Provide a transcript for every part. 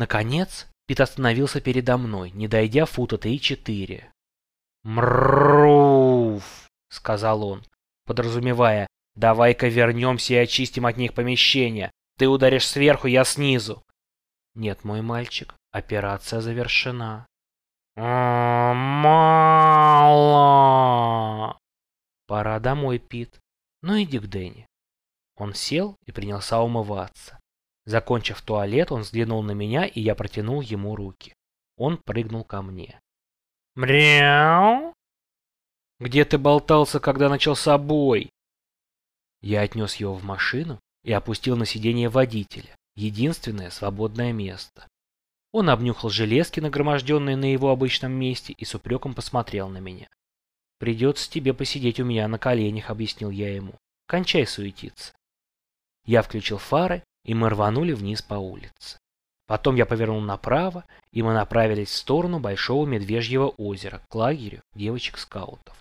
Наконец, Пит остановился передо мной, не дойдя фута три четыре. «Мрррруф!» — сказал он, подразумевая, «давай-ка вернемся и очистим от них помещение. Ты ударишь сверху, я снизу». «Нет, мой мальчик, операция завершена». «Э, «Мало!» «Пора домой, Пит. Ну иди к Дэнни». Он сел и принялся умываться. Закончив туалет, он взглянул на меня, и я протянул ему руки. Он прыгнул ко мне. «Мряу!» «Где ты болтался, когда начался бой?» Я отнес его в машину и опустил на сиденье водителя, единственное свободное место. Он обнюхал железки, нагроможденные на его обычном месте, и с упреком посмотрел на меня. «Придется тебе посидеть у меня на коленях», — объяснил я ему. «Кончай суетиться». Я включил фары, и мы рванули вниз по улице. Потом я повернул направо, и мы направились в сторону Большого Медвежьего озера, к лагерю девочек-скаутов.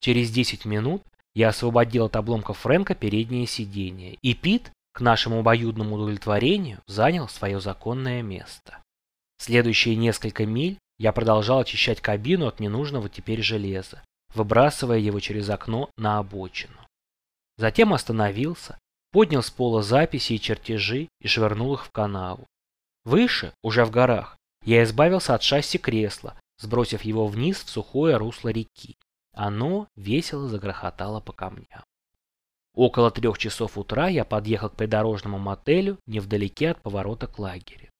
Через 10 минут я освободил от обломков Фрэнка переднее сиденье, и Пит, к нашему обоюдному удовлетворению, занял свое законное место. Следующие несколько миль я продолжал очищать кабину от ненужного теперь железа, выбрасывая его через окно на обочину. Затем остановился, поднял с пола записи и чертежи и швырнул их в канаву. Выше, уже в горах, я избавился от шасси кресла, сбросив его вниз в сухое русло реки. Оно весело загрохотало по камням. Около трех часов утра я подъехал к придорожному мотелю невдалеке от поворота к лагерю.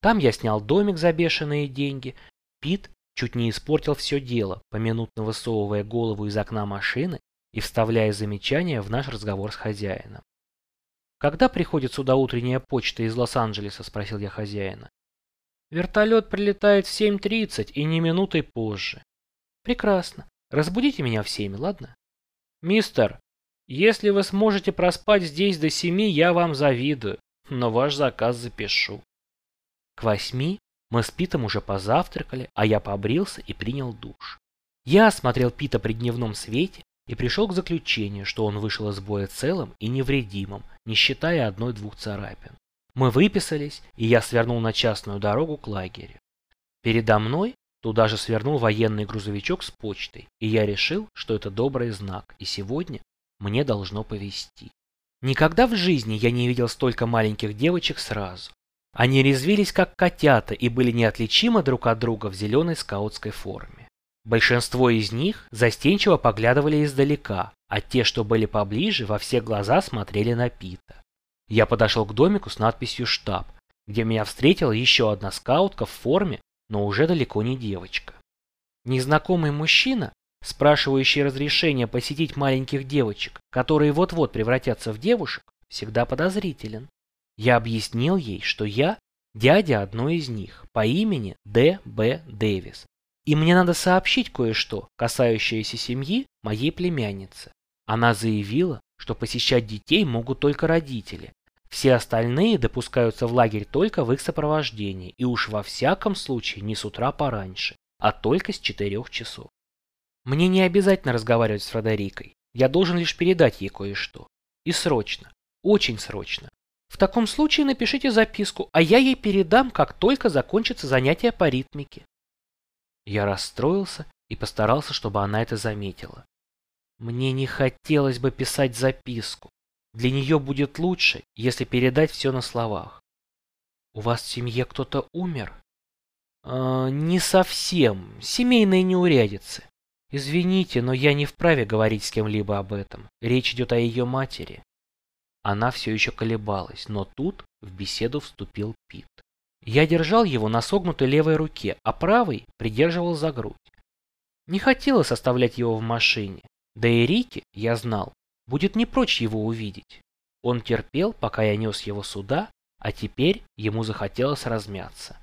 Там я снял домик за бешеные деньги. Пит чуть не испортил все дело, поминутно высовывая голову из окна машины и вставляя замечания в наш разговор с хозяином. «Когда приходит сюда утренняя почта из Лос-Анджелеса?» – спросил я хозяина. «Вертолет прилетает в 7.30 и не минутой позже». «Прекрасно. Разбудите меня в 7, ладно?» «Мистер, если вы сможете проспать здесь до 7, я вам завидую, но ваш заказ запишу». К восьми мы с Питом уже позавтракали, а я побрился и принял душ. Я осмотрел Пита при дневном свете и пришел к заключению, что он вышел из боя целым и невредимым, не считая одной-двух царапин. Мы выписались, и я свернул на частную дорогу к лагерю. Передо мной туда же свернул военный грузовичок с почтой, и я решил, что это добрый знак, и сегодня мне должно повезти. Никогда в жизни я не видел столько маленьких девочек сразу. Они резвились как котята и были неотличимы друг от друга в зеленой скаутской форме. Большинство из них застенчиво поглядывали издалека, а те, что были поближе, во все глаза смотрели на Пита. Я подошел к домику с надписью «Штаб», где меня встретила еще одна скаутка в форме, но уже далеко не девочка. Незнакомый мужчина, спрашивающий разрешения посетить маленьких девочек, которые вот-вот превратятся в девушек, всегда подозрителен. Я объяснил ей, что я дядя одной из них по имени Д. Б. Дэвис, и мне надо сообщить кое-что, касающееся семьи моей племянницы. Она заявила, что посещать детей могут только родители. Все остальные допускаются в лагерь только в их сопровождении, и уж во всяком случае не с утра пораньше, а только с четырех часов. Мне не обязательно разговаривать с Фредерикой, я должен лишь передать ей кое-что. И срочно, очень срочно. В таком случае напишите записку, а я ей передам, как только закончится занятие по ритмике. Я расстроился и постарался, чтобы она это заметила. Мне не хотелось бы писать записку. Для нее будет лучше, если передать все на словах. У вас в семье кто-то умер? Э, не совсем. Семейные неурядицы. Извините, но я не вправе говорить с кем-либо об этом. Речь идет о ее матери. Она все еще колебалась, но тут в беседу вступил Пит. Я держал его на согнутой левой руке, а правой придерживал за грудь. Не хотелось оставлять его в машине, да и Рики, я знал, будет не прочь его увидеть. Он терпел, пока я нес его сюда, а теперь ему захотелось размяться.